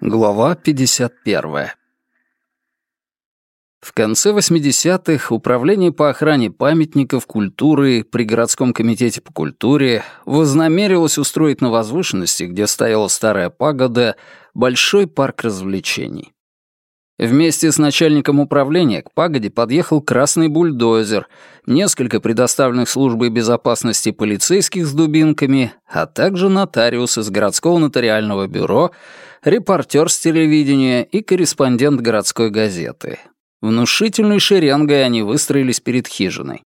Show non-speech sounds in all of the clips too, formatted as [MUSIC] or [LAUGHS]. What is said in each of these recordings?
Глава 51. В конце 80-х Управление по охране памятников культуры при городском комитете по культуре вознамерилось устроить на возвышенности, где стояла старая пагода, большой парк развлечений. Вместе с начальником управления к пагоде подъехал красный бульдозер, несколько предоставленных службой безопасности полицейских с дубинками, а также нотариус из городского нотариального бюро, репортер с телевидения и корреспондент городской газеты. Внушительной шеренгой они выстроились перед хижиной.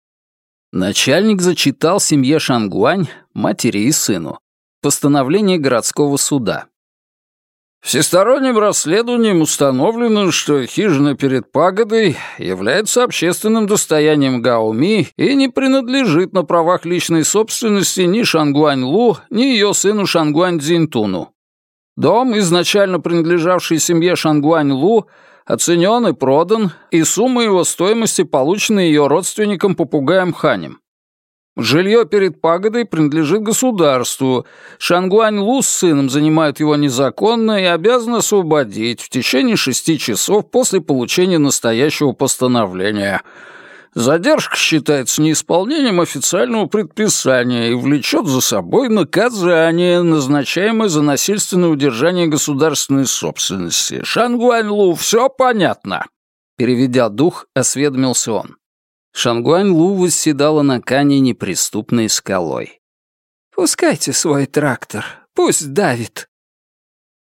Начальник зачитал семье Шангуань, матери и сыну, постановление городского суда. Всесторонним расследованием установлено, что хижина перед пагодой является общественным достоянием Гаоми и не принадлежит на правах личной собственности ни Шангуань Лу, ни ее сыну Шангуань Цзинтуну. Дом, изначально принадлежавший семье Шангуань Лу, оценен и продан, и сумма его стоимости получена ее родственником попугаем Ханем. Жилье перед пагодой принадлежит государству. Шангуань Лу с сыном занимают его незаконно и обязаны освободить в течение шести часов после получения настоящего постановления. Задержка считается неисполнением официального предписания и влечет за собой наказание, назначаемое за насильственное удержание государственной собственности. Шангуань Лу, все понятно?» Переведя дух, осведомился он. Шангуань Лу восседала на кане неприступной скалой. «Пускайте свой трактор, пусть давит».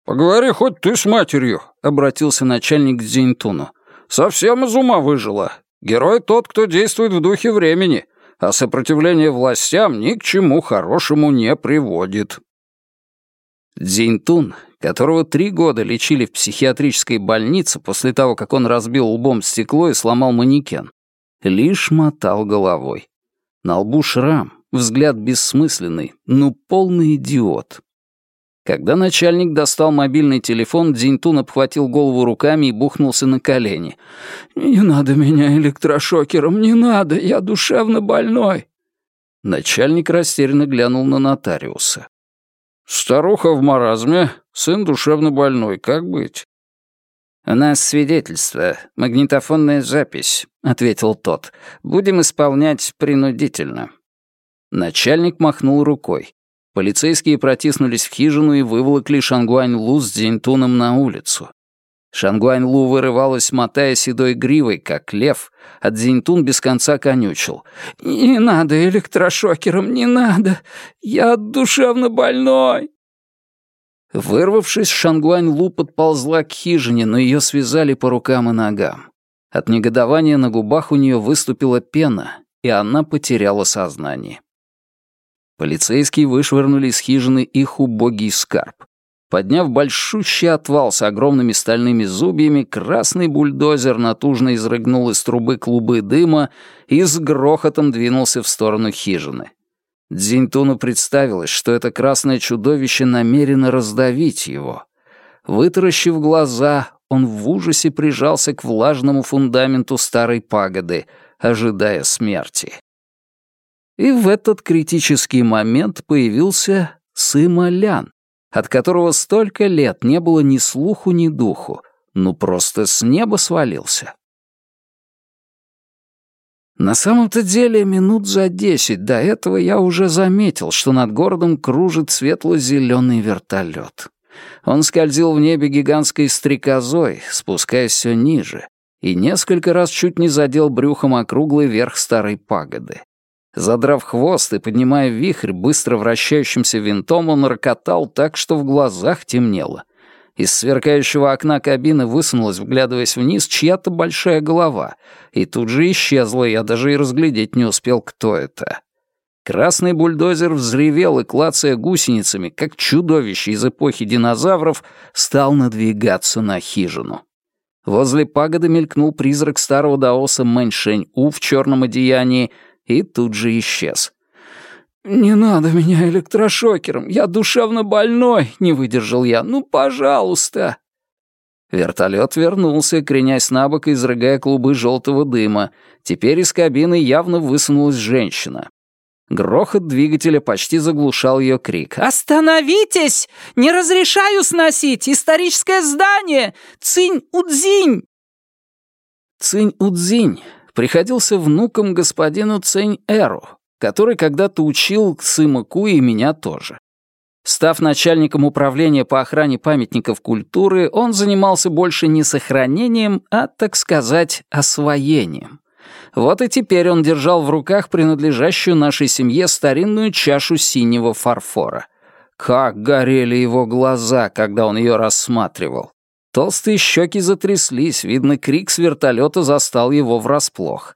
«Поговори хоть ты с матерью», — обратился начальник к Дзиньтуну. «Совсем из ума выжила. Герой тот, кто действует в духе времени, а сопротивление властям ни к чему хорошему не приводит». Дзиньтун, которого три года лечили в психиатрической больнице после того, как он разбил лбом стекло и сломал манекен, лишь мотал головой. На лбу шрам, взгляд бессмысленный, ну полный идиот. Когда начальник достал мобильный телефон, Дзиньтун обхватил голову руками и бухнулся на колени. «Не надо меня электрошокером, не надо, я душевно больной». Начальник растерянно глянул на нотариуса. «Старуха в маразме, сын душевно больной, как быть?» «У нас свидетельство, магнитофонная запись», — ответил тот. «Будем исполнять принудительно». Начальник махнул рукой. Полицейские протиснулись в хижину и выволокли Шангуань Лу с Дзиньтуном на улицу. Шангуань Лу вырывалась, мотая седой гривой, как лев, а Дзиньтун без конца конючил. «Не надо электрошокером, не надо! Я душевно больной!» Вырвавшись, Шангуань Лу подползла к хижине, но ее связали по рукам и ногам. От негодования на губах у нее выступила пена, и она потеряла сознание. Полицейские вышвырнули из хижины их убогий скарб. Подняв большущий отвал с огромными стальными зубьями, красный бульдозер натужно изрыгнул из трубы клубы дыма и с грохотом двинулся в сторону хижины. Дзиньтуну представилось, что это красное чудовище намерено раздавить его. Вытаращив глаза, он в ужасе прижался к влажному фундаменту старой пагоды, ожидая смерти. И в этот критический момент появился Сыма Лян, от которого столько лет не было ни слуху, ни духу, ну просто с неба свалился. На самом-то деле, минут за десять до этого я уже заметил, что над городом кружит светло-зеленый вертолет. Он скользил в небе гигантской стрекозой, спускаясь все ниже, и несколько раз чуть не задел брюхом округлый верх старой пагоды. Задрав хвост и поднимая вихрь быстро вращающимся винтом, он рокотал так, что в глазах темнело. Из сверкающего окна кабины высунулась, вглядываясь вниз, чья-то большая голова, и тут же исчезла, я даже и разглядеть не успел, кто это. Красный бульдозер взревел и, клацая гусеницами, как чудовище из эпохи динозавров, стал надвигаться на хижину. Возле пагоды мелькнул призрак старого даоса Мэньшень-У в черном одеянии и тут же исчез. «Не надо меня электрошокером, я душевно больной», — не выдержал я. «Ну, пожалуйста». Вертолет вернулся, кренясь на бок и изрыгая клубы желтого дыма. Теперь из кабины явно высунулась женщина. Грохот двигателя почти заглушал ее крик. «Остановитесь! Не разрешаю сносить! Историческое здание! Цинь-Удзинь!» Цинь-Удзинь приходился внуком господину Цинь-Эру, который когда-то учил Сыма Ку и меня тоже. Став начальником управления по охране памятников культуры, он занимался больше не сохранением, а, так сказать, освоением. Вот и теперь он держал в руках принадлежащую нашей семье старинную чашу синего фарфора. Как горели его глаза, когда он ее рассматривал. Толстые щеки затряслись, видно, крик с вертолета застал его врасплох.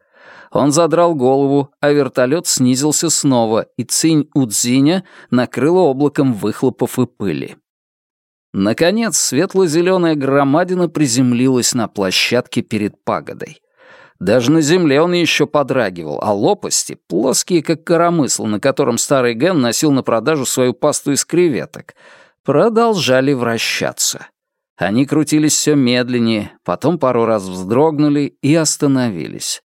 Он задрал голову, а вертолет снизился снова, и цинь Удзиня накрыла облаком выхлопов и пыли. Наконец, светло-зеленая громадина приземлилась на площадке перед пагодой. Даже на земле он еще подрагивал, а лопасти, плоские как коромысл, на котором старый Ген носил на продажу свою пасту из креветок, продолжали вращаться. Они крутились все медленнее, потом пару раз вздрогнули и остановились.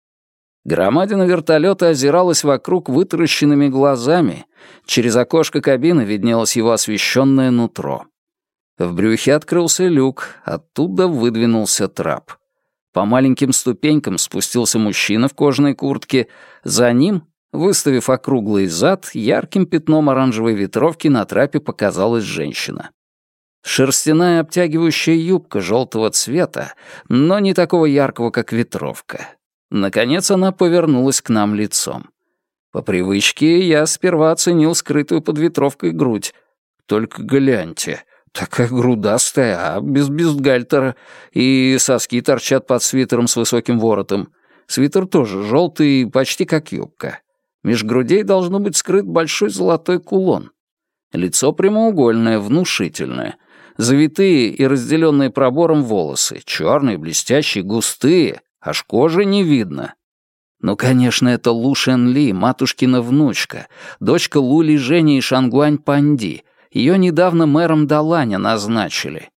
Громадина вертолета озиралась вокруг вытаращенными глазами. Через окошко кабины виднелось его освещенное нутро. В брюхе открылся люк, оттуда выдвинулся трап. По маленьким ступенькам спустился мужчина в кожаной куртке. За ним, выставив округлый зад, ярким пятном оранжевой ветровки на трапе показалась женщина. Шерстяная обтягивающая юбка желтого цвета, но не такого яркого, как ветровка. Наконец она повернулась к нам лицом. По привычке я сперва оценил скрытую под ветровкой грудь. Только гляньте, такая грудастая, а без бюстгальтера, и соски торчат под свитером с высоким воротом. Свитер тоже желтый, почти как юбка. Меж грудей должно быть скрыт большой золотой кулон. Лицо прямоугольное, внушительное. Завитые и разделенные пробором волосы, черные, блестящие, густые, аж кожи не видно. Ну, конечно, это Лу Шен Ли, матушкина внучка, дочка Лу Ли Жени и Шангуань Панди. Ее недавно мэром Даланя назначили.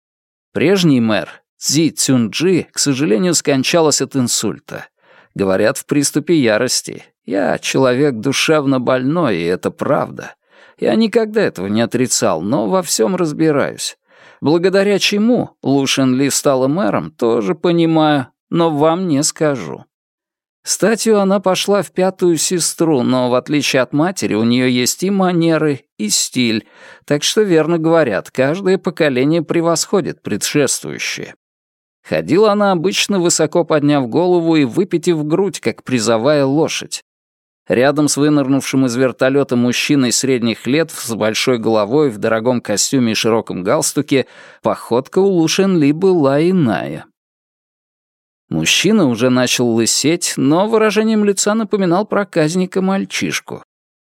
Прежний мэр, Цзи Цюнджи, к сожалению, скончалась от инсульта. Говорят, в приступе ярости. Я человек душевно больной, и это правда. Я никогда этого не отрицал, но во всем разбираюсь. Благодаря чему Лу Шен Ли стала мэром, тоже понимаю, но вам не скажу. Статью она пошла в пятую сестру, но в отличие от матери у нее есть и манеры, и стиль, так что верно говорят, каждое поколение превосходит предшествующее. Ходила она обычно высоко подняв голову и выпитив грудь, как призовая лошадь. Рядом с вынырнувшим из вертолета мужчиной средних лет с большой головой в дорогом костюме и широком галстуке походка у Лушен Ли была иная. Мужчина уже начал лысеть, но выражением лица напоминал проказника-мальчишку.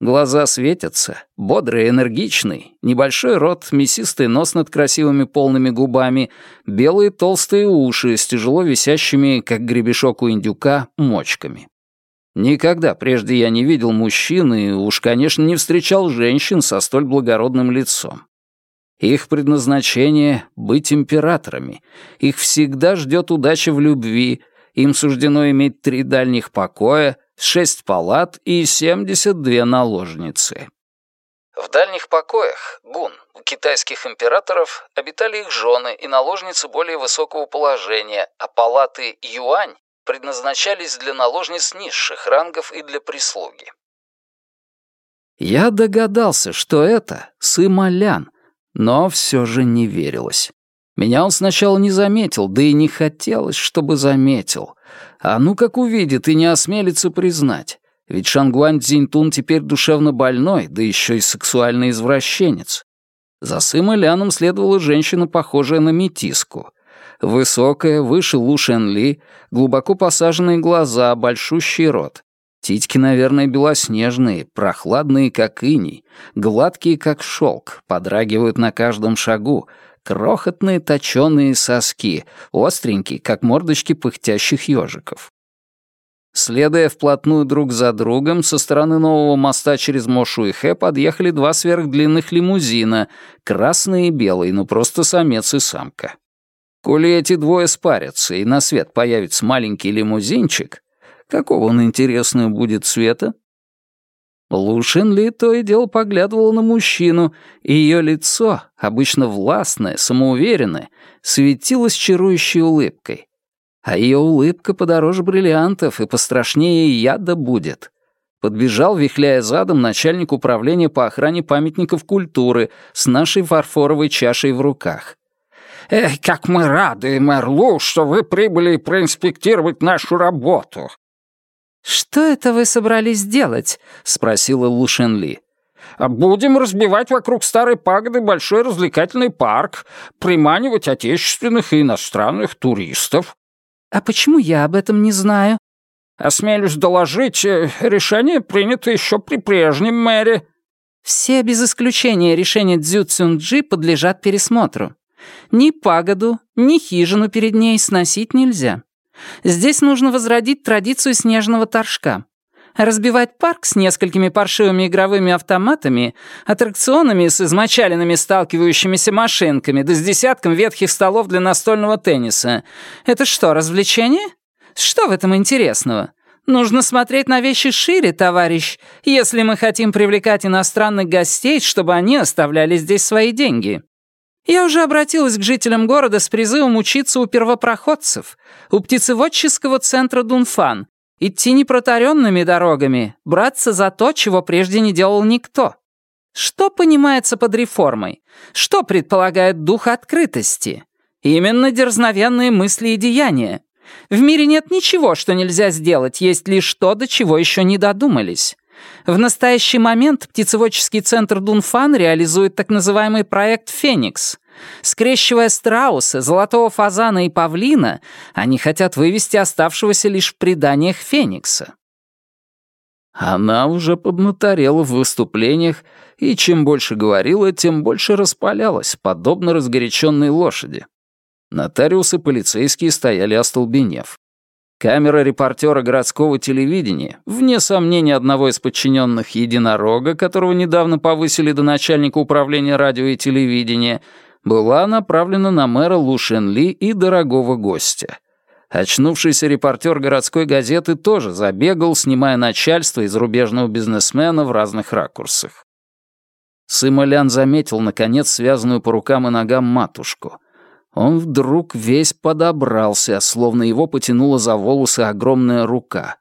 Глаза светятся, бодрый, энергичный, небольшой рот, мясистый нос над красивыми полными губами, белые толстые уши с тяжело висящими, как гребешок у индюка, мочками. Никогда прежде я не видел мужчин и уж, конечно, не встречал женщин со столь благородным лицом. Их предназначение — быть императорами. Их всегда ждет удача в любви. Им суждено иметь три дальних покоя, шесть палат и семьдесят две наложницы. В дальних покоях, гун, у китайских императоров обитали их жены и наложницы более высокого положения, а палаты юань предназначались для наложниц низших рангов и для прислуги. Я догадался, что это Сымалян, но все же не верилось. Меня он сначала не заметил, да и не хотелось, чтобы заметил. А ну как увидит и не осмелится признать. Ведь Шангуань Цзиньтун теперь душевно больной, да еще и сексуальный извращенец. За Сыма Ляном следовала женщина, похожая на метиску. Высокая, выше Лу Шен Ли, глубоко посаженные глаза, большущий рот. Титьки, наверное, белоснежные, прохладные, как иней, гладкие, как шелк, подрагивают на каждом шагу, крохотные точеные соски, остренькие, как мордочки пыхтящих ежиков. Следуя вплотную друг за другом, со стороны нового моста через Мошуихэ подъехали два сверхдлинных лимузина, красный и белый, ну просто самец и самка. Коли эти двое спарятся и на свет появится маленький лимузинчик, Какого он, интересного, будет цвета? Лу Шенли то и дело поглядывала на мужчину, и ее лицо, обычно властное, самоуверенное, светилось чарующей улыбкой. А ее улыбка подороже бриллиантов и пострашнее яда будет. Подбежал, вихляя задом, начальник управления по охране памятников культуры с нашей фарфоровой чашей в руках. «Эх, как мы рады, мэр Лу, что вы прибыли проинспектировать нашу работу!» «Что это вы собрались делать?» — спросила Лу Шенли. «Будем разбивать вокруг старой пагоды большой развлекательный парк, приманивать отечественных и иностранных туристов». «А почему я об этом не знаю?» «Осмелюсь доложить, э, решение принято еще при прежнем мэре». «Все без исключения решения Цзю Цюнджи подлежат пересмотру. Ни пагоду, ни хижину перед ней сносить нельзя. Здесь нужно возродить традицию снежного торжка. Разбивать парк с несколькими паршивыми игровыми автоматами, аттракционами с измочаленными сталкивающимися машинками, да с десятком ветхих столов для настольного тенниса. Это что, развлечение? Что в этом интересного? Нужно смотреть на вещи шире, товарищ, если мы хотим привлекать иностранных гостей, чтобы они оставляли здесь свои деньги. Я уже обратилась к жителям города с призывом учиться у первопроходцев, у птицеводческого центра Дунфан, идти непротаренными дорогами, браться за то, чего прежде не делал никто. Что понимается под реформой? Что предполагает дух открытости? Именно дерзновенные мысли и деяния. В мире нет ничего, что нельзя сделать, есть лишь то, до чего еще не додумались. В настоящий момент птицеводческий центр Дунфан реализует так называемый проект «Феникс». Скрещивая страуса, золотого фазана и павлина, они хотят вывести оставшегося лишь в преданиях Феникса. Она уже поднаторела в выступлениях, и чем больше говорила, тем больше распалялась, подобно разгоряченной лошади. Нотариусы полицейские стояли остолбенев. Камера репортера городского телевидения, вне сомнения одного из подчиненных единорога, которого недавно повысили до начальника управления радио и телевидения, была направлена на мэра Лу Шенли и дорогого гостя. Очнувшийся репортер городской газеты тоже забегал, снимая начальство и зарубежного бизнесмена в разных ракурсах. Сымолян заметил, наконец, связанную по рукам и ногам матушку — он вдруг весь подобрался, словно его потянула за волосы огромная рука.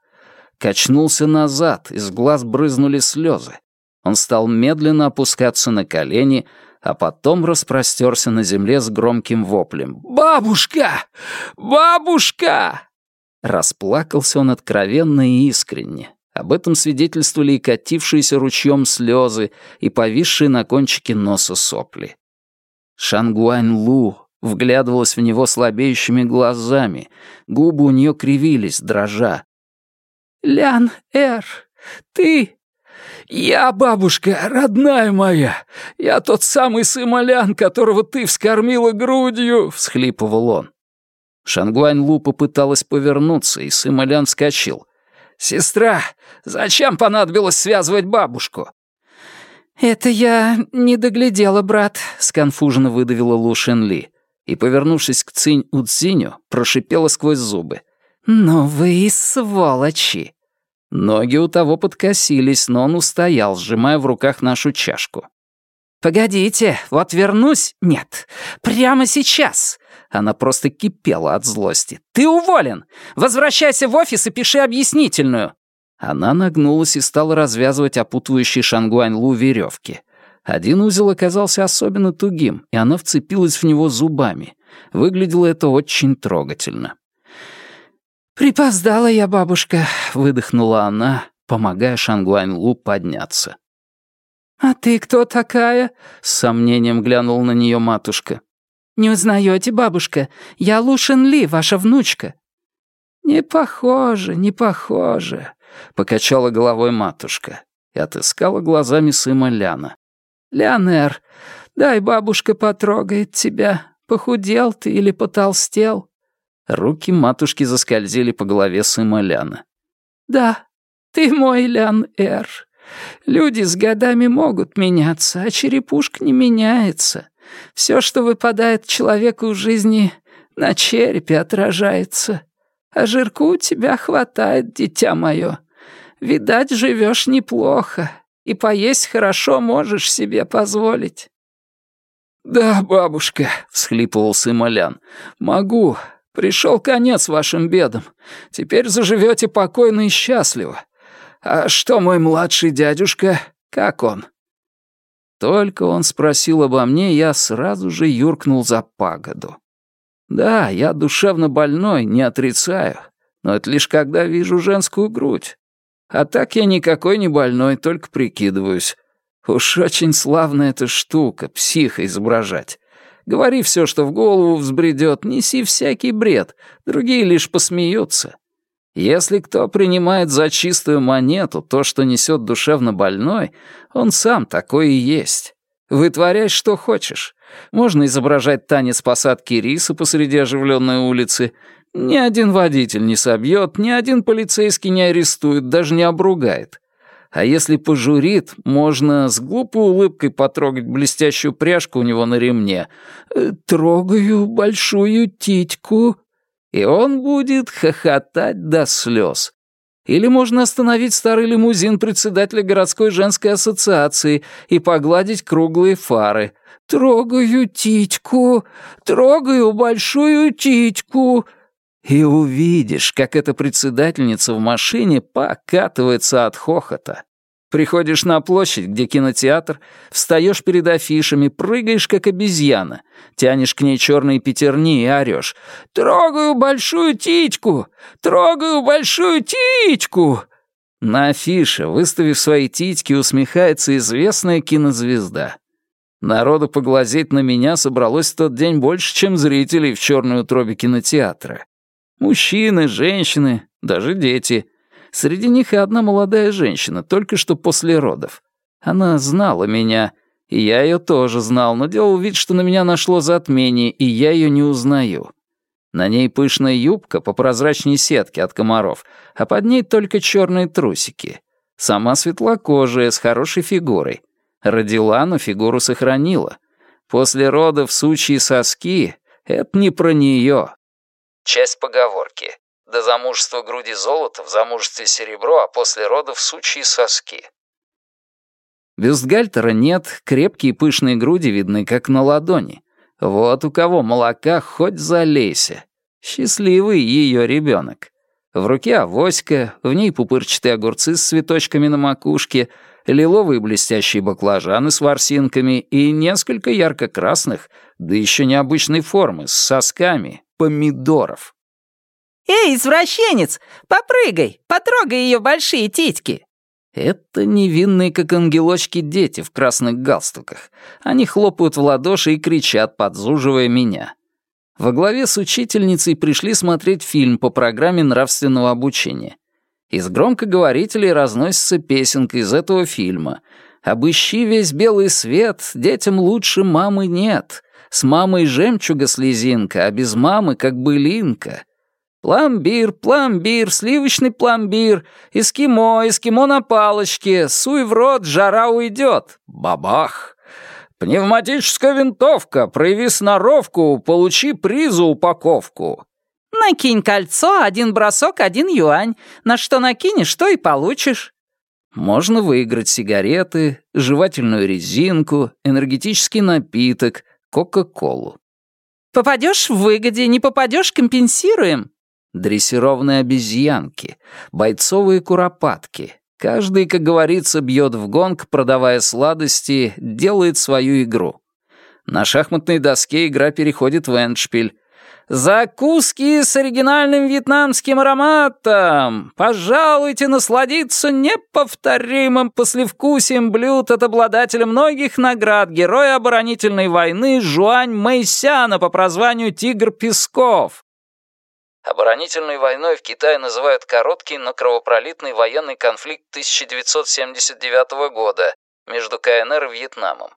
Качнулся назад, из глаз брызнули слезы. Он стал медленно опускаться на колени, а потом распростерся на земле с громким воплем. «Бабушка! Бабушка!» Расплакался он откровенно и искренне. Об этом свидетельствовали и катившиеся ручьем слезы, и повисшие на кончике носа сопли. Шангуань Лу вглядывалась в него слабеющими глазами. Губы у нее кривились, дрожа. «Лян, Эр, ты...» «Я, бабушка, родная моя! Я тот самый Сымолян, которого ты вскормила грудью!» — всхлипывал он. Шангуань Лу попыталась повернуться, и Сымолян вскочил. «Сестра, зачем понадобилось связывать бабушку?» «Это я не доглядела, брат», — сконфуженно выдавила Лу Шен Ли и, повернувшись к Цинь Уцзиню, прошипела сквозь зубы. «Ну вы и сволочи!» Ноги у того подкосились, но он устоял, сжимая в руках нашу чашку. «Погодите, вот вернусь...» «Нет, прямо сейчас!» Она просто кипела от злости. «Ты уволен! Возвращайся в офис и пиши объяснительную!» Она нагнулась и стала развязывать опутывающие Шангуань Лу веревки. Один узел оказался особенно тугим, и она вцепилась в него зубами. Выглядело это очень трогательно. «Припоздала я, бабушка», — выдохнула она, помогая Шангуань-Лу подняться. «А ты кто такая?» — с сомнением глянул на нее матушка. «Не узнаете, бабушка? Я Лушин Ли, ваша внучка». «Не похоже, не похоже», — покачала головой матушка и отыскала глазами сына Ляна. «Леонер, дай бабушка потрогает тебя. Похудел ты или потолстел?» Руки матушки заскользили по голове сына Ляна. «Да, ты мой Лян-Эр. Люди с годами могут меняться, а черепушка не меняется. Все, что выпадает человеку в жизни, на черепе отражается. А жирку у тебя хватает, дитя мое. Видать, живешь неплохо, и поесть хорошо можешь себе позволить». «Да, бабушка», — всхлипывал Сымолян, — «могу. Пришел конец вашим бедам. Теперь заживете покойно и счастливо. А что мой младший дядюшка? Как он?» Только он спросил обо мне, я сразу же юркнул за пагоду. Да, я душевно больной, не отрицаю, но это лишь когда вижу женскую грудь. А так я никакой не больной, только прикидываюсь. Уж очень славная эта штука, психа изображать. Говори все, что в голову взбредет, неси всякий бред, другие лишь посмеются. Если кто принимает за чистую монету то, что несет душевно больной, он сам такой и есть. Вытворяй, что хочешь. Можно изображать танец посадки риса посреди оживленной улицы. Ни один водитель не собьет, ни один полицейский не арестует, даже не обругает. А если пожурит, можно с глупой улыбкой потрогать блестящую пряжку у него на ремне. «Э, «Трогаю большую титьку», и он будет хохотать до слез. Или можно остановить старый лимузин председателя городской женской ассоциации и погладить круглые фары. «Трогаю титьку, трогаю большую титьку», и увидишь, как эта председательница в машине покатывается от хохота. Приходишь на площадь, где кинотеатр, встаешь перед афишами, прыгаешь, как обезьяна, тянешь к ней черные пятерни и орешь «Трогаю большую титьку! Трогаю большую титьку!» На афише, выставив свои титьки, усмехается известная кинозвезда. Народу поглазеть на меня собралось в тот день больше, чем зрителей в черной утробе кинотеатра. Мужчины, женщины, даже дети. Среди них и одна молодая женщина, только что после родов. Она знала меня, и я ее тоже знал, но делал вид, что на меня нашло затмение, и я ее не узнаю. На ней пышная юбка по прозрачной сетке от комаров, а под ней только черные трусики. Сама светлокожая, с хорошей фигурой. Родила, но фигуру сохранила. После родов сучьи соски — это не про нее. Часть поговорки. До замужества груди золото, в замужестве серебро, а после родов сучьи соски. Бюстгальтера нет, крепкие пышные груди видны, как на ладони. Вот у кого молока хоть залейся. Счастливый ее ребенок. В руке авоська, в ней пупырчатые огурцы с цветочками на макушке, лиловые блестящие баклажаны с ворсинками и несколько ярко-красных, да еще необычной формы, с сосками, помидоров. «Эй, извращенец, попрыгай, потрогай ее большие титьки!» Это невинные, как ангелочки, дети в красных галстуках. Они хлопают в ладоши и кричат, подзуживая меня. Во главе с учительницей пришли смотреть фильм по программе нравственного обучения. Из громкоговорителей разносится песенка из этого фильма. «Обыщи весь белый свет, детям лучше мамы нет. С мамой жемчуга слезинка, а без мамы как былинка. Пломбир, пломбир, сливочный пломбир, эскимо, эскимо на палочке, суй в рот, жара уйдет. Бабах! Пневматическая винтовка, прояви сноровку, получи призу упаковку. Накинь кольцо, один бросок, один юань. На что накинешь, то и получишь. Можно выиграть сигареты, жевательную резинку, энергетический напиток — Кока-Колу. «Попадешь в выгоде, не попадешь — компенсируем». Дрессированные обезьянки, бойцовые куропатки. Каждый, как говорится, бьет в гонг, продавая сладости, делает свою игру. На шахматной доске игра переходит в эндшпиль. Закуски с оригинальным вьетнамским ароматом! Пожалуйте насладиться неповторимым послевкусием блюд от обладателя многих наград героя оборонительной войны Жуань Мэйсяна по прозванию «Тигр Песков». Оборонительной войной в Китае называют короткий, но кровопролитный военный конфликт 1979 года между КНР и Вьетнамом.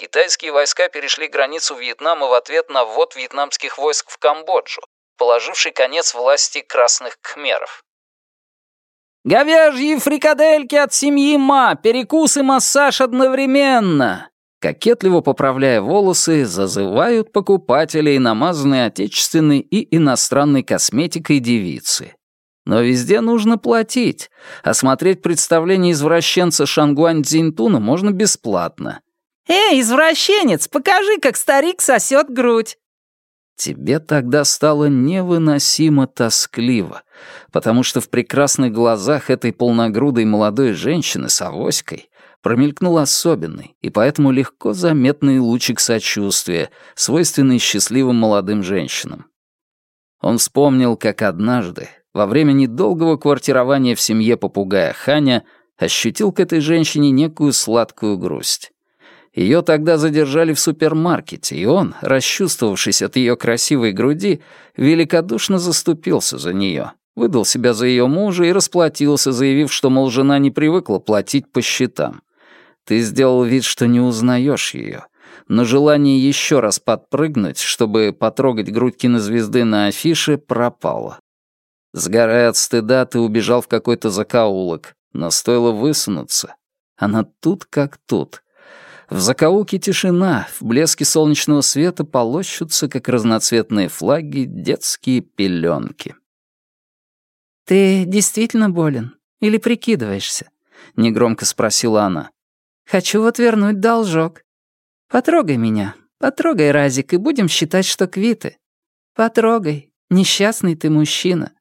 Китайские войска перешли границу Вьетнама в ответ на ввод вьетнамских войск в Камбоджу, положивший конец власти красных кхмеров. «Говяжьи фрикадельки от семьи Ма, перекус и массаж одновременно!» Кокетливо поправляя волосы, зазывают покупателей, намазанные отечественной и иностранной косметикой девицы. Но везде нужно платить, а смотреть представление извращенца Шангуань Цзиньтуна можно бесплатно. «Эй, извращенец, покажи, как старик сосет грудь!» Тебе тогда стало невыносимо тоскливо, потому что в прекрасных глазах этой полногрудой молодой женщины с авоськой промелькнул особенный и поэтому легко заметный лучик сочувствия, свойственный счастливым молодым женщинам. Он вспомнил, как однажды, во время недолгого квартирования в семье попугая Ханя, ощутил к этой женщине некую сладкую грусть. Ее тогда задержали в супермаркете, и он, расчувствовавшись от ее красивой груди, великодушно заступился за нее, выдал себя за ее мужа и расплатился, заявив, что, мол, жена не привыкла платить по счетам. Ты сделал вид, что не узнаешь ее, но желание еще раз подпрыгнуть, чтобы потрогать грудь кинозвезды на афише, пропало. Сгорая от стыда, ты убежал в какой-то закоулок, но стоило высунуться. Она тут как тут — в закоулке тишина, в блеске солнечного света полощутся, как разноцветные флаги, детские пеленки. «Ты действительно болен? Или прикидываешься?» — негромко спросила она. «Хочу вот вернуть должок. Потрогай меня, потрогай, Разик, и будем считать, что квиты. Потрогай, несчастный ты мужчина.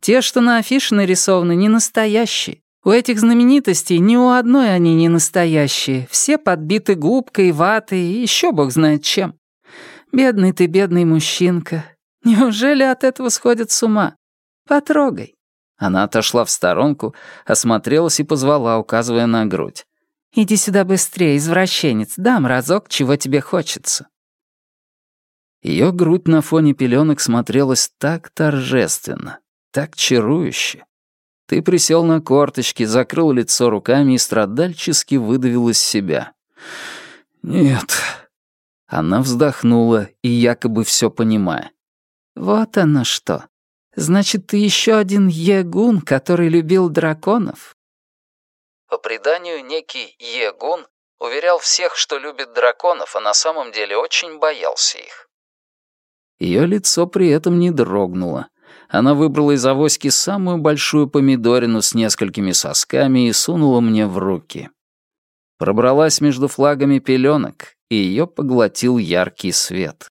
Те, что на афише нарисованы, не настоящие. У этих знаменитостей ни у одной они не настоящие. Все подбиты губкой, ватой и еще бог знает чем. Бедный ты, бедный мужчинка. Неужели от этого сходят с ума? Потрогай. Она отошла в сторонку, осмотрелась и позвала, указывая на грудь. «Иди сюда быстрее, извращенец, дам разок, чего тебе хочется». Ее грудь на фоне пеленок смотрелась так торжественно, так чарующе, ты присел на корточки, закрыл лицо руками и страдальчески выдавил из себя. «Нет». Она вздохнула и якобы все понимая. «Вот оно что. Значит, ты еще один Егун, который любил драконов?» По преданию, некий Егун уверял всех, что любит драконов, а на самом деле очень боялся их. Ее лицо при этом не дрогнуло она выбрала из авоськи самую большую помидорину с несколькими сосками и сунула мне в руки. Пробралась между флагами пеленок, и ее поглотил яркий свет.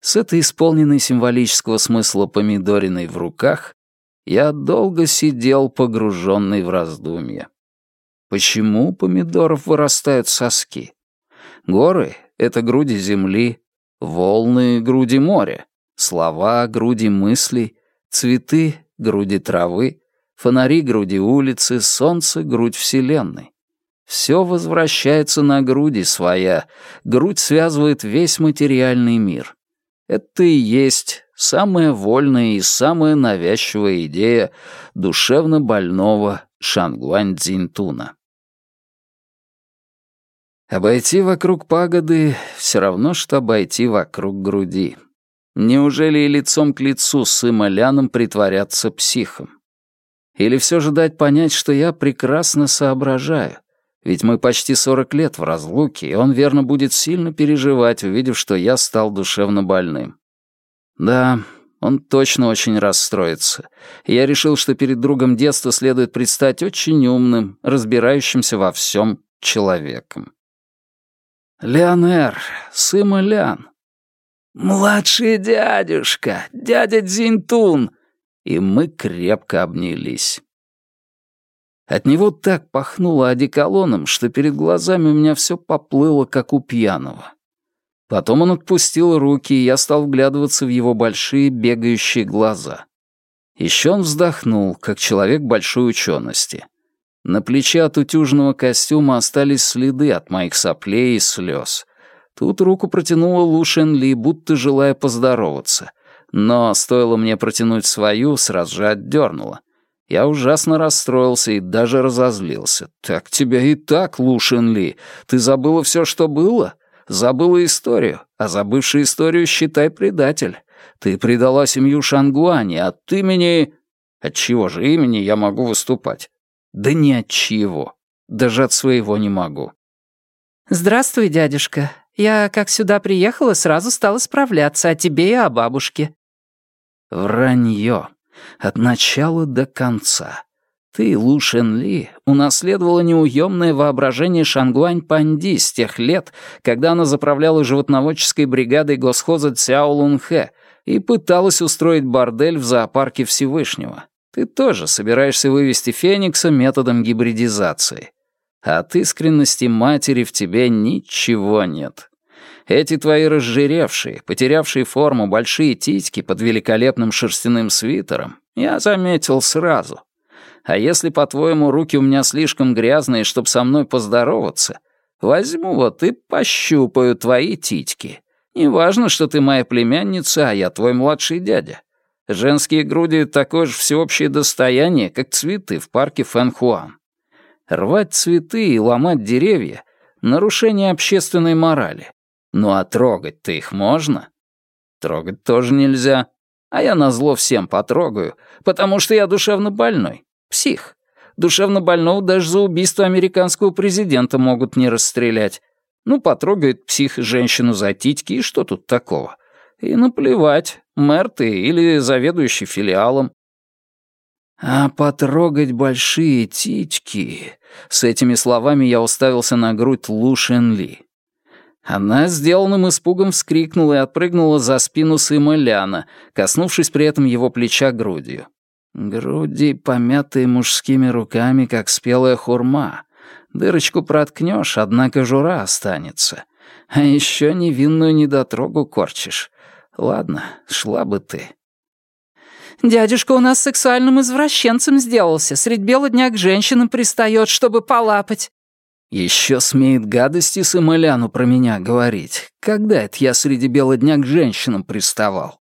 С этой исполненной символического смысла помидориной в руках я долго сидел погруженный в раздумья. Почему у помидоров вырастают соски? Горы — это груди земли, волны — груди моря. Слова, груди мыслей, цветы, груди травы, фонари, груди улицы, солнце, грудь вселенной. Все возвращается на груди своя, грудь связывает весь материальный мир. Это и есть самая вольная и самая навязчивая идея душевно больного Шангуань Цзиньтуна. Обойти вокруг пагоды — все равно, что обойти вокруг груди. Неужели и лицом к лицу с Ималяном притворяться психом? Или все же дать понять, что я прекрасно соображаю? Ведь мы почти сорок лет в разлуке, и он верно будет сильно переживать, увидев, что я стал душевно больным. Да, он точно очень расстроится. я решил, что перед другом детства следует предстать очень умным, разбирающимся во всем человеком. Леонер, Сыма Лян, «Младший дядюшка, дядя Дзинтун!» И мы крепко обнялись. От него так пахнуло одеколоном, что перед глазами у меня все поплыло, как у пьяного. Потом он отпустил руки, и я стал вглядываться в его большие бегающие глаза. Еще он вздохнул, как человек большой учености. На плече от утюжного костюма остались следы от моих соплей и слез — Тут руку протянула Лу Шен Ли, будто желая поздороваться. Но стоило мне протянуть свою, сразу же отдернула. Я ужасно расстроился и даже разозлился. «Так тебя и так, Лу Шен Ли. Ты забыла все, что было? Забыла историю. А забывший историю, считай, предатель. Ты предала семью Шангуани, от имени... От чего же имени я могу выступать? Да ни от чего. Даже от своего не могу». «Здравствуй, дядюшка. Я, как сюда приехала, сразу стала справляться о тебе и о бабушке». Вранье. От начала до конца. Ты, Лу Шен Ли, унаследовала неуемное воображение Шангуань Панди с тех лет, когда она заправляла животноводческой бригадой госхоза Цяо Лунхэ и пыталась устроить бордель в зоопарке Всевышнего. Ты тоже собираешься вывести Феникса методом гибридизации. От искренности матери в тебе ничего нет. Эти твои разжиревшие, потерявшие форму большие титьки под великолепным шерстяным свитером я заметил сразу. А если, по-твоему, руки у меня слишком грязные, чтобы со мной поздороваться, возьму вот и пощупаю твои титьки. Неважно, что ты моя племянница, а я твой младший дядя. Женские груди — такое же всеобщее достояние, как цветы в парке Фэнхуан. Рвать цветы и ломать деревья — нарушение общественной морали. Ну а трогать-то их можно? Трогать тоже нельзя. А я назло всем потрогаю, потому что я душевно больной. Псих. Душевно больного даже за убийство американского президента могут не расстрелять. Ну, потрогает псих женщину за титьки, и что тут такого? И наплевать, мэр ты или заведующий филиалом. А потрогать большие титьки... С этими словами я уставился на грудь Лу Шен. Она сделанным испугом вскрикнула и отпрыгнула за спину Сыма Ляна, коснувшись при этом его плеча грудью. Груди, помятые мужскими руками, как спелая хурма. Дырочку проткнешь, однако жура останется. А еще невинную недотрогу корчишь. Ладно, шла бы ты. «Дядюшка у нас сексуальным извращенцем сделался. Средь бела дня к женщинам пристает, чтобы полапать». Еще смеет гадости Самоляну про меня говорить. Когда это я среди бела дня к женщинам приставал?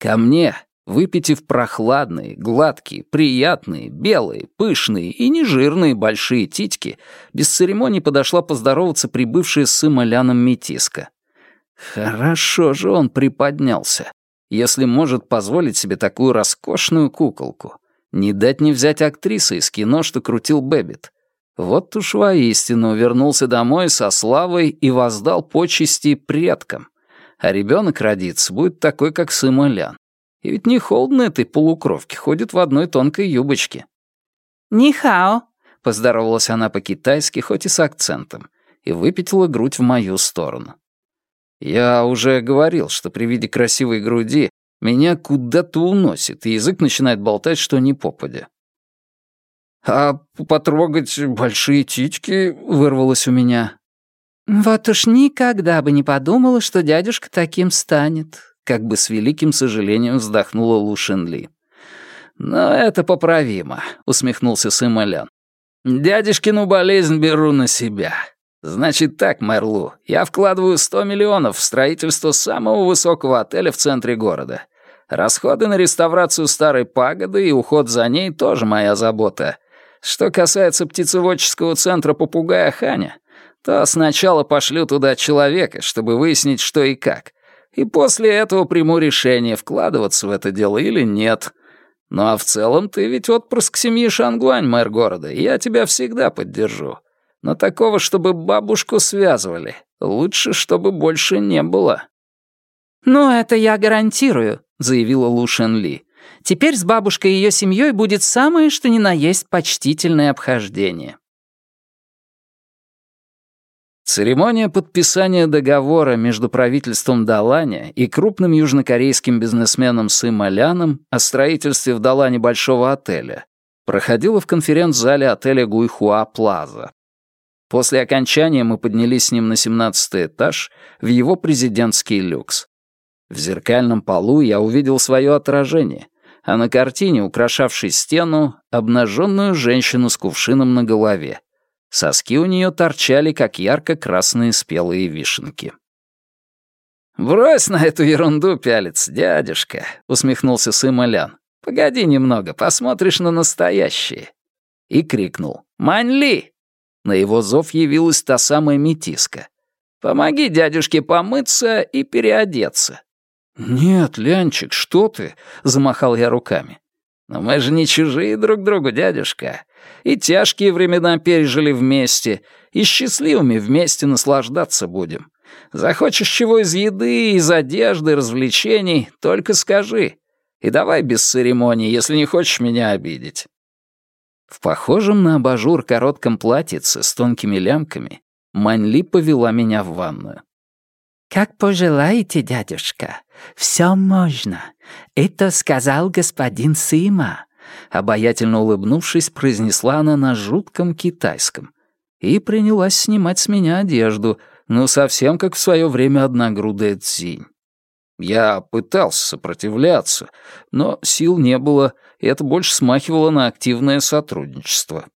Ко мне, выпитив прохладные, гладкие, приятные, белые, пышные и нежирные большие титьки, без церемоний подошла поздороваться прибывшая с Самоляном метиска. Хорошо же он приподнялся, если может позволить себе такую роскошную куколку. Ни дать ни взять актриса из кино, что крутил Бэббит. Вот уж воистину вернулся домой со славой и воздал почести предкам. А ребенок родится будет такой, как Сымолян. И ведь не холодно этой полукровке, ходит в одной тонкой юбочке. «你好», — поздоровалась она по-китайски, хоть и с акцентом, и выпятила грудь в мою сторону. Я уже говорил, что при виде красивой груди меня куда-то уносит, и язык начинает болтать, что не попадя. «А потрогать большие титьки?» — вырвалось у меня. «Вот уж никогда бы не подумала, что дядюшка таким станет», — как бы с великим сожалением вздохнула Лу Шенли. «Но это поправимо», — усмехнулся Сымолян. «Дядюшкину болезнь беру на себя. Значит так, Мерлу, я вкладываю сто миллионов в строительство самого высокого отеля в центре города. Расходы на реставрацию старой пагоды и уход за ней тоже моя забота. Что касается птицеводческого центра попугая Ханя, то сначала пошлю туда человека, чтобы выяснить, что и как. И после этого приму решение, вкладываться в это дело или нет. Ну а в целом ты ведь отпрыск семьи Шангуань, мэр города, и я тебя всегда поддержу. Но такого, чтобы бабушку связывали, лучше, чтобы больше не было». «Ну, это я гарантирую», — заявила Лу Шен Ли. Теперь с бабушкой и ее семьей будет самое, что ни на есть почтительное обхождение. Церемония подписания договора между правительством Даланя и крупным южнокорейским бизнесменом Сым Аляном о строительстве в Далане большого отеля проходила в конференц-зале отеля Гуйхуа Плаза. После окончания мы поднялись с ним на 17 этаж в его президентский люкс. В зеркальном полу я увидел свое отражение — а на картине, украшавшей стену, обнаженную женщину с кувшином на голове. Соски у нее торчали, как ярко-красные спелые вишенки. «Брось на эту ерунду пялец, дядюшка», — усмехнулся Сымолян. «Погоди немного, посмотришь на настоящее». И крикнул «Маньли!». На его зов явилась та самая метиска. «Помоги дядюшке помыться и переодеться». «Нет, Лянчик, что ты?» — замахал я руками. «Но мы же не чужие друг другу, дядюшка. И тяжкие времена пережили вместе, и счастливыми вместе наслаждаться будем. Захочешь чего из еды, из одежды, развлечений, только скажи. И давай без церемоний, если не хочешь меня обидеть». В похожем на абажур коротком платьице с тонкими лямками Маньли повела меня в ванную. «Как пожелаете, дядюшка, все можно. Это сказал господин Сима», — обаятельно улыбнувшись, произнесла она на жутком китайском. И принялась снимать с меня одежду, ну, совсем как в свое время одногрудая Цзинь. Я пытался сопротивляться, но сил не было, и это больше смахивало на активное сотрудничество.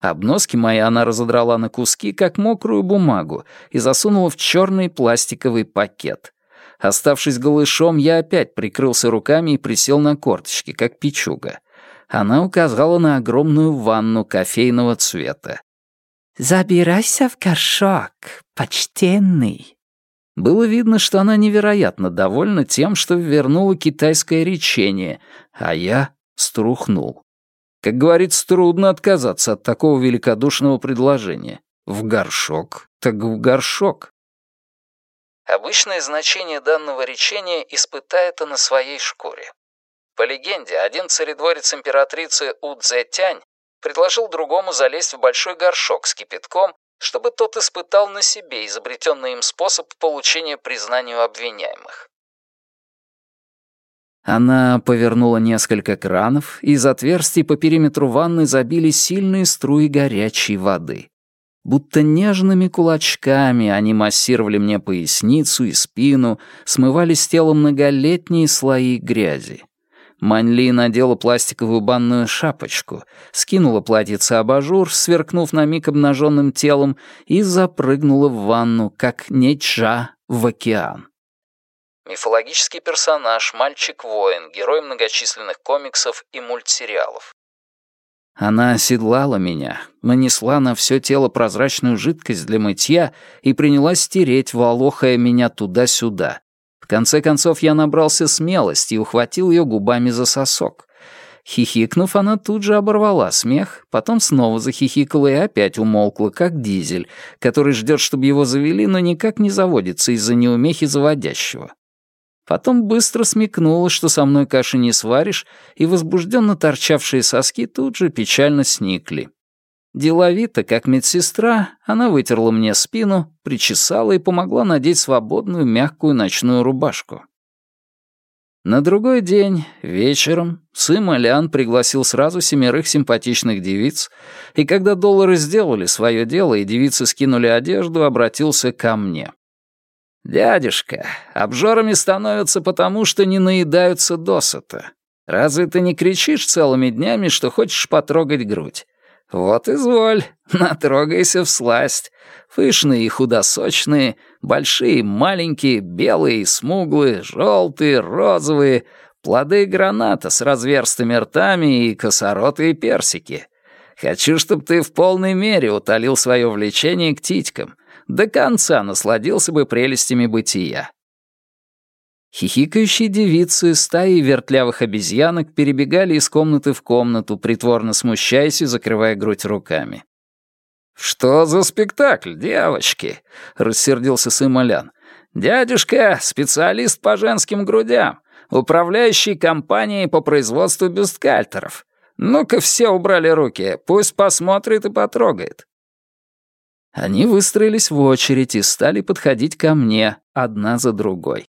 Обноски мои она разодрала на куски, как мокрую бумагу, и засунула в черный пластиковый пакет. Оставшись голышом, я опять прикрылся руками и присел на корточки, как печуга. Она указала на огромную ванну кофейного цвета. «Забирайся в горшок, почтенный». Было видно, что она невероятно довольна тем, что вернула китайское речение, а я струхнул. Как говорится, трудно отказаться от такого великодушного предложения. В горшок, так в горшок. Обычное значение данного речения испытает на своей шкуре. По легенде, один царедворец императрицы У Цзэтянь предложил другому залезть в большой горшок с кипятком чтобы тот испытал на себе изобретенный им способ получения признания обвиняемых. Она повернула несколько кранов, и из отверстий по периметру ванны забили сильные струи горячей воды. Будто нежными кулачками они массировали мне поясницу и спину, смывали с тела многолетние слои грязи. Маньли надела пластиковую банную шапочку, скинула платьице-абажур, сверкнув на миг обнаженным телом, и запрыгнула в ванну, как неча в океан. Мифологический персонаж, мальчик-воин, герой многочисленных комиксов и мультсериалов. Она оседлала меня, нанесла на все тело прозрачную жидкость для мытья и принялась стереть, волохая меня туда-сюда, в конце концов я набрался смелости и ухватил ее губами за сосок. Хихикнув, она тут же оборвала смех, потом снова захихикала и опять умолкла, как дизель, который ждет, чтобы его завели, но никак не заводится из-за неумехи заводящего. Потом быстро смекнула, что со мной каши не сваришь, и возбужденно торчавшие соски тут же печально сникли. Деловито, как медсестра, она вытерла мне спину, причесала и помогла надеть свободную мягкую ночную рубашку. На другой день, вечером, сын Алян пригласил сразу семерых симпатичных девиц, и когда доллары сделали свое дело и девицы скинули одежду, обратился ко мне. «Дядюшка, обжорами становятся потому, что не наедаются досыта. Разве ты не кричишь целыми днями, что хочешь потрогать грудь? Вот изволь, [LAUGHS] натрогайся в сласть. Пышные и худосочные, большие, маленькие, белые и смуглые, желтые, розовые, плоды граната с разверстыми ртами и косоротые персики. Хочу, чтобы ты в полной мере утолил свое влечение к титькам, до конца насладился бы прелестями бытия. Хихикающие девицы, стаи вертлявых обезьянок перебегали из комнаты в комнату, притворно смущаясь и закрывая грудь руками. «Что за спектакль, девочки?» — рассердился Сымолян. «Дядюшка — специалист по женским грудям, управляющий компанией по производству бюстгальтеров. Ну-ка все убрали руки, пусть посмотрит и потрогает». Они выстроились в очередь и стали подходить ко мне, одна за другой.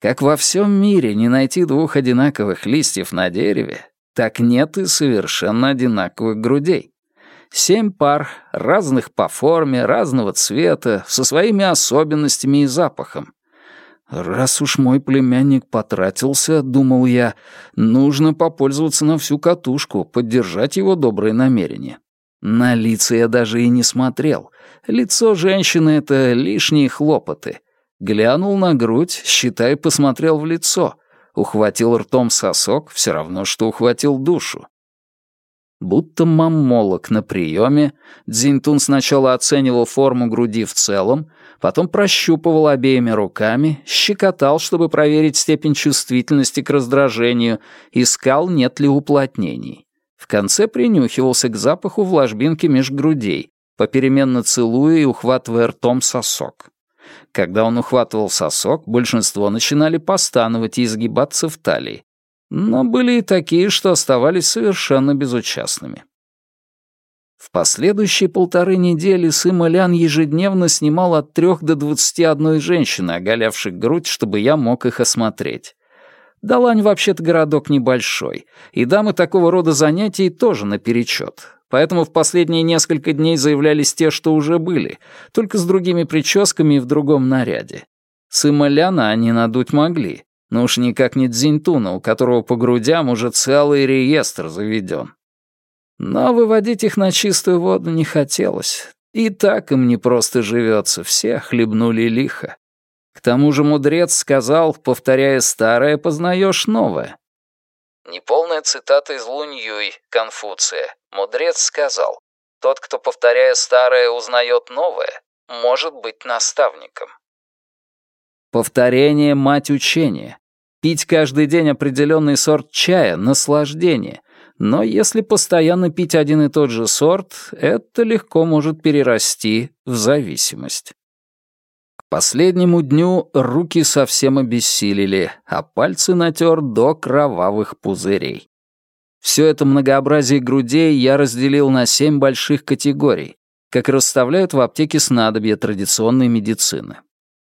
Как во всем мире не найти двух одинаковых листьев на дереве, так нет и совершенно одинаковых грудей. Семь пар, разных по форме, разного цвета, со своими особенностями и запахом. «Раз уж мой племянник потратился, — думал я, — нужно попользоваться на всю катушку, поддержать его добрые намерения. На лица я даже и не смотрел. Лицо женщины — это лишние хлопоты. Глянул на грудь, считай, посмотрел в лицо. Ухватил ртом сосок, все равно, что ухватил душу. Будто маммолог на приеме, Дзинтун сначала оценивал форму груди в целом, потом прощупывал обеими руками, щекотал, чтобы проверить степень чувствительности к раздражению, искал, нет ли уплотнений. В конце принюхивался к запаху в ложбинке меж грудей, попеременно целуя и ухватывая ртом сосок. Когда он ухватывал сосок, большинство начинали постановать и изгибаться в талии. Но были и такие, что оставались совершенно безучастными. В последующие полторы недели Сыма Лян ежедневно снимал от трех до двадцати одной женщины, оголявших грудь, чтобы я мог их осмотреть. Далань вообще-то городок небольшой, и дамы такого рода занятий тоже наперечет. Поэтому в последние несколько дней заявлялись те, что уже были, только с другими прическами и в другом наряде. Сыма Ляна они надуть могли, но уж никак не Дзиньтуна, у которого по грудям уже целый реестр заведен. Но выводить их на чистую воду не хотелось. И так им не просто живется, все хлебнули лихо. К тому же мудрец сказал, повторяя старое, познаешь новое. Неполная цитата из Лунь Юй, Конфуция. Мудрец сказал, тот, кто, повторяя старое, узнает новое, может быть наставником. Повторение — мать учения. Пить каждый день определенный сорт чая — наслаждение. Но если постоянно пить один и тот же сорт, это легко может перерасти в зависимость. Последнему дню руки совсем обессилели, а пальцы натер до кровавых пузырей. Все это многообразие грудей я разделил на семь больших категорий, как расставляют в аптеке снадобья традиционной медицины.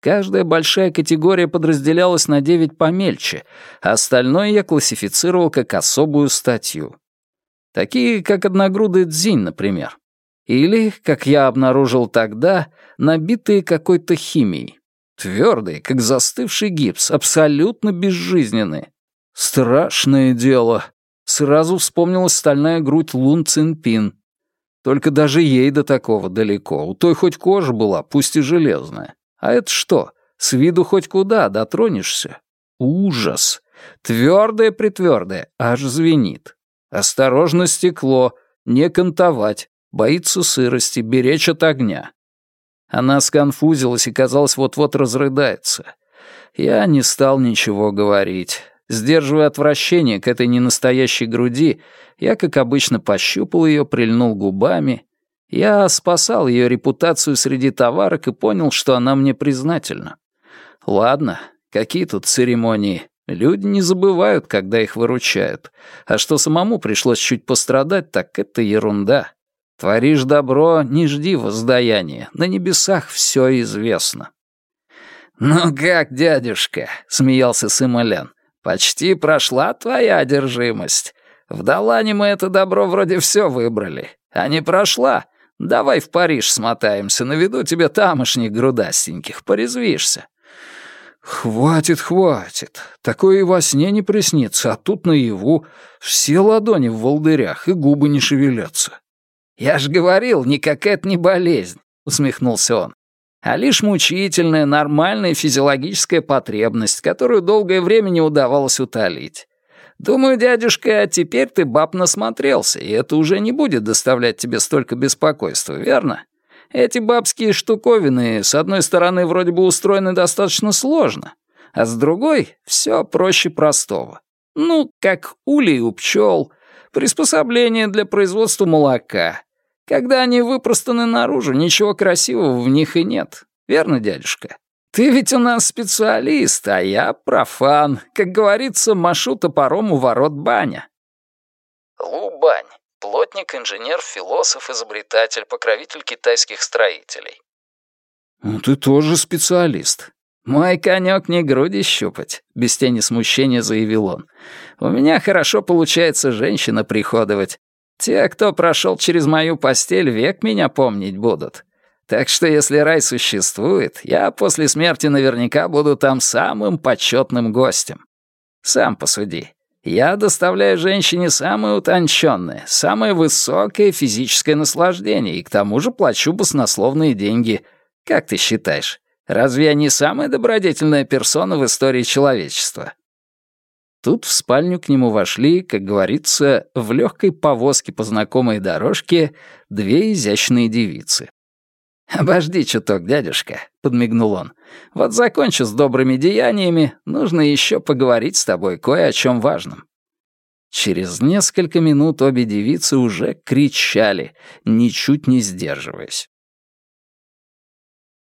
Каждая большая категория подразделялась на девять помельче, а остальное я классифицировал как особую статью. Такие, как одногрудый дзинь, например. Или, как я обнаружил тогда, набитые какой-то химией. Твердые, как застывший гипс, абсолютно безжизненные. Страшное дело. Сразу вспомнилась стальная грудь Лун Цинпин. Только даже ей до такого далеко. У той хоть кожа была, пусть и железная. А это что? С виду хоть куда дотронешься? Ужас! Твердое-притвердое, аж звенит. Осторожно стекло, не кантовать, боится сырости, беречь от огня. Она сконфузилась и, казалось, вот-вот разрыдается. Я не стал ничего говорить. Сдерживая отвращение к этой ненастоящей груди, я, как обычно, пощупал ее, прильнул губами я спасал ее репутацию среди товарок и понял, что она мне признательна. Ладно, какие тут церемонии. Люди не забывают, когда их выручают. А что самому пришлось чуть пострадать, так это ерунда. Творишь добро, не жди воздаяния. На небесах все известно. «Ну как, дядюшка?» — смеялся Сымолян. «Почти прошла твоя одержимость. В Далане мы это добро вроде все выбрали. А не прошла, Давай в Париж смотаемся, наведу тебе тамошних грудастеньких, порезвишься». «Хватит, хватит. Такое и во сне не приснится, а тут наяву все ладони в волдырях и губы не шевелятся». «Я ж говорил, никакая это не болезнь», — усмехнулся он, «а лишь мучительная, нормальная физиологическая потребность, которую долгое время не удавалось утолить. Думаю, дядюшка, теперь ты баб насмотрелся, и это уже не будет доставлять тебе столько беспокойства, верно? Эти бабские штуковины, с одной стороны, вроде бы устроены достаточно сложно, а с другой — все проще простого. Ну, как улей у пчел, приспособление для производства молока. Когда они выпростаны наружу, ничего красивого в них и нет. Верно, дядюшка? Ты ведь у нас специалист, а я профан. Как говорится, машу топором у ворот баня. Лу Бань. Плотник, инженер, философ, изобретатель, покровитель китайских строителей. Ну, ты тоже специалист. Мой конек не груди щупать, без тени смущения заявил он. У меня хорошо получается женщина приходовать. Те, кто прошел через мою постель, век меня помнить будут. Так что если рай существует, я после смерти наверняка буду там самым почетным гостем. Сам посуди. Я доставляю женщине самое утонченное, самое высокое физическое наслаждение и к тому же плачу баснословные деньги. Как ты считаешь, разве я не самая добродетельная персона в истории человечества? Тут в спальню к нему вошли, как говорится, в легкой повозке по знакомой дорожке две изящные девицы. «Обожди чуток, дядюшка», — подмигнул он. «Вот закончу с добрыми деяниями, нужно еще поговорить с тобой кое о чем важном». Через несколько минут обе девицы уже кричали, ничуть не сдерживаясь.